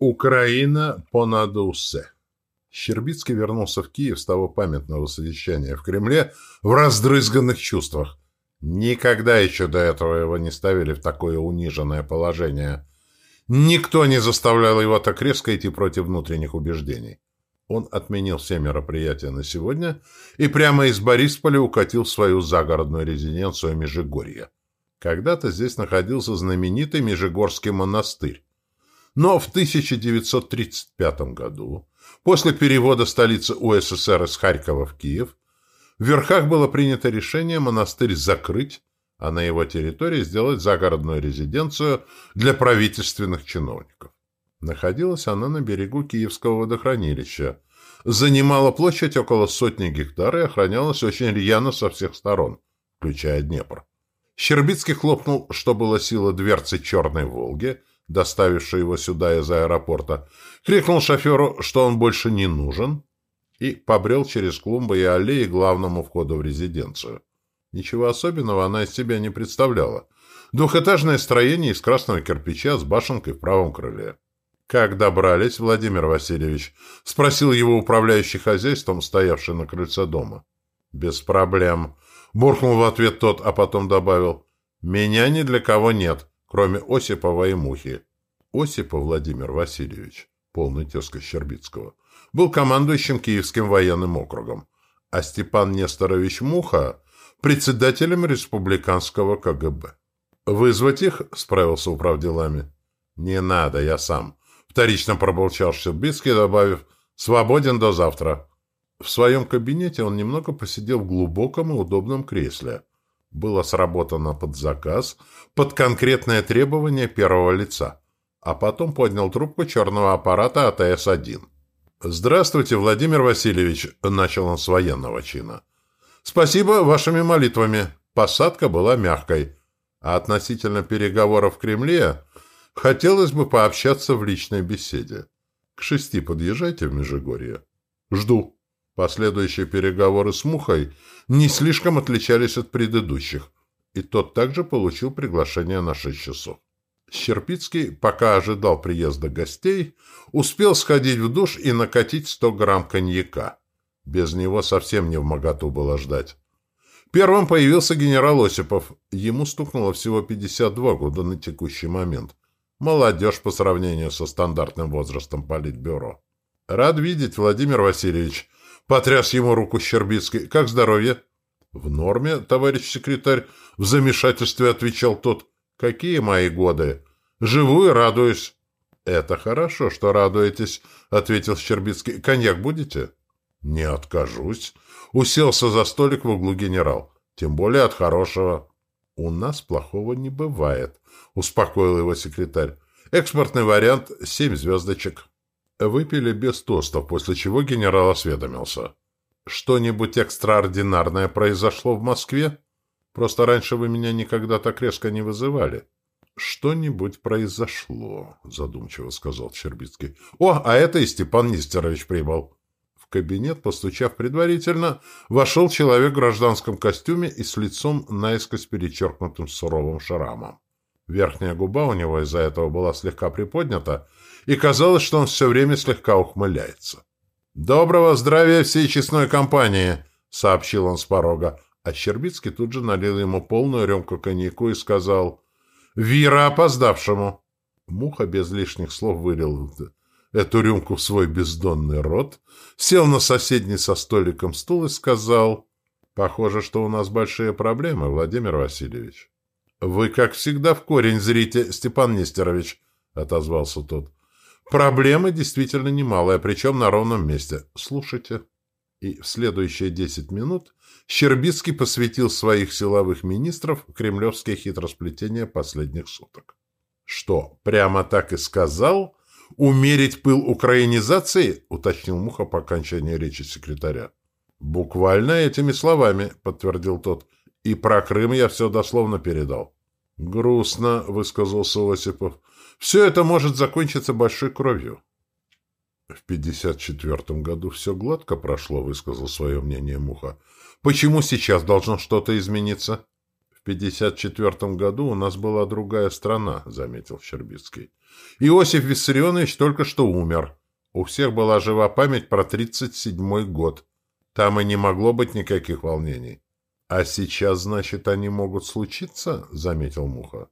Украина понад усе. Щербицкий вернулся в Киев с того памятного совещания в Кремле в раздрызганных чувствах. Никогда еще до этого его не ставили в такое униженное положение. Никто не заставлял его так резко идти против внутренних убеждений. Он отменил все мероприятия на сегодня и прямо из Борисполя укатил в свою загородную резиденцию Межигорье. Когда-то здесь находился знаменитый Межигорский монастырь. Но в 1935 году, после перевода столицы УССР из Харькова в Киев, в Верхах было принято решение монастырь закрыть, а на его территории сделать загородную резиденцию для правительственных чиновников. Находилась она на берегу Киевского водохранилища, занимала площадь около сотни гектар и охранялась очень рьяно со всех сторон, включая Днепр. Щербицкий хлопнул, что было сила дверцы «Черной Волги», доставившей его сюда из аэропорта, крикнул шоферу, что он больше не нужен, и побрел через клумбы и аллеи к главному входу в резиденцию. Ничего особенного она из себя не представляла. Двухэтажное строение из красного кирпича с башенкой в правом крыле. «Как добрались, Владимир Васильевич?» — спросил его управляющий хозяйством, стоявший на крыльце дома. «Без проблем», — буркнул в ответ тот, а потом добавил. «Меня ни для кого нет, кроме Осипова и Мухи». Осипов Владимир Васильевич, полный тезка Щербицкого, был командующим Киевским военным округом, а Степан Несторович Муха — председателем республиканского КГБ. «Вызвать их?» — справился управ делами. «Не надо, я сам», Вторично проболчал Щербицкий, добавив «свободен до завтра». В своем кабинете он немного посидел в глубоком и удобном кресле. Было сработано под заказ, под конкретное требование первого лица. А потом поднял трубку черного аппарата АТС-1. «Здравствуйте, Владимир Васильевич», — начал он с военного чина. «Спасибо вашими молитвами. Посадка была мягкой. А относительно переговоров в Кремле Хотелось бы пообщаться в личной беседе. К шести подъезжайте в Межигорье. Жду. Последующие переговоры с Мухой не слишком отличались от предыдущих, и тот также получил приглашение на шесть часов. Щерпицкий, пока ожидал приезда гостей, успел сходить в душ и накатить сто грамм коньяка. Без него совсем не в моготу было ждать. Первым появился генерал Осипов. Ему стукнуло всего 52 года на текущий момент. Молодежь по сравнению со стандартным возрастом политбюро. Рад видеть, Владимир Васильевич. Потряс ему руку Щербицкий. Как здоровье? В норме, товарищ секретарь. В замешательстве отвечал тот. Какие мои годы? Живу и радуюсь. Это хорошо, что радуетесь, ответил Щербицкий. Коньяк будете? Не откажусь. Уселся за столик в углу генерал. Тем более от хорошего. «У нас плохого не бывает», — успокоил его секретарь. «Экспортный вариант — семь звездочек». Выпили без тостов, после чего генерал осведомился. «Что-нибудь экстраординарное произошло в Москве? Просто раньше вы меня никогда так резко не вызывали». «Что-нибудь произошло», — задумчиво сказал Щербицкий. «О, а это и Степан Нестерович прибыл» кабинет, постучав предварительно, вошел человек в гражданском костюме и с лицом наискось перечеркнутым суровым шрамом. Верхняя губа у него из-за этого была слегка приподнята, и казалось, что он все время слегка ухмыляется. «Доброго здравия всей честной компании!» — сообщил он с порога. А Щербицкий тут же налил ему полную рюмку коньяку и сказал «Вира опоздавшему!» Муха без лишних слов вылил эту рюмку в свой бездонный рот, сел на соседний со столиком стул и сказал, «Похоже, что у нас большие проблемы, Владимир Васильевич». «Вы, как всегда, в корень зрите, Степан Нестерович», — отозвался тот. «Проблемы действительно немалые, причем на ровном месте. Слушайте». И в следующие десять минут Щербицкий посвятил своих силовых министров в кремлевские хитросплетения последних суток. «Что, прямо так и сказал?» «Умерить пыл украинизации?» — уточнил Муха по окончании речи секретаря. «Буквально этими словами», — подтвердил тот. «И про Крым я все дословно передал». «Грустно», — высказался Осипов. «Все это может закончиться большой кровью». «В пятьдесят четвертом году все гладко прошло», — высказал свое мнение Муха. «Почему сейчас должно что-то измениться?» «В пятьдесят четвертом году у нас была другая страна», — заметил Щербицкий. Иосиф Виссарионович только что умер. У всех была жива память про 37-й год. Там и не могло быть никаких волнений. «А сейчас, значит, они могут случиться?» — заметил Муха.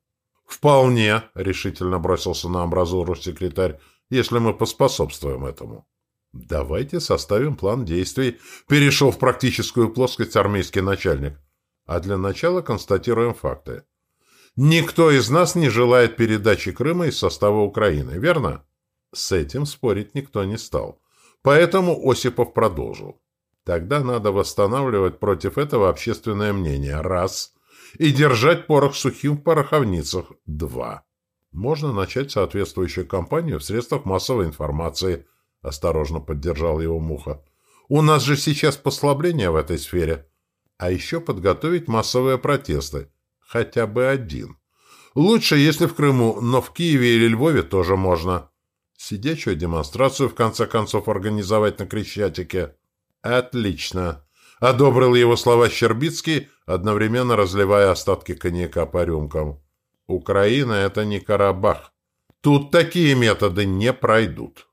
«Вполне», — решительно бросился на амбразуру секретарь, «если мы поспособствуем этому». «Давайте составим план действий», — перешел в практическую плоскость армейский начальник. «А для начала констатируем факты. Никто из нас не желает передачи Крыма из состава Украины, верно?» С этим спорить никто не стал. Поэтому Осипов продолжил. Тогда надо восстанавливать против этого общественное мнение. Раз. И держать порох сухим в пороховницах. Два. Можно начать соответствующую кампанию в средствах массовой информации. Осторожно поддержал его Муха. У нас же сейчас послабление в этой сфере. А еще подготовить массовые протесты. Хотя бы один. Лучше, если в Крыму, но в Киеве или Львове тоже можно. Сидячую демонстрацию, в конце концов, организовать на Крещатике. «Отлично!» — одобрил его слова Щербицкий, одновременно разливая остатки коньяка по рюмкам. «Украина — это не Карабах. Тут такие методы не пройдут».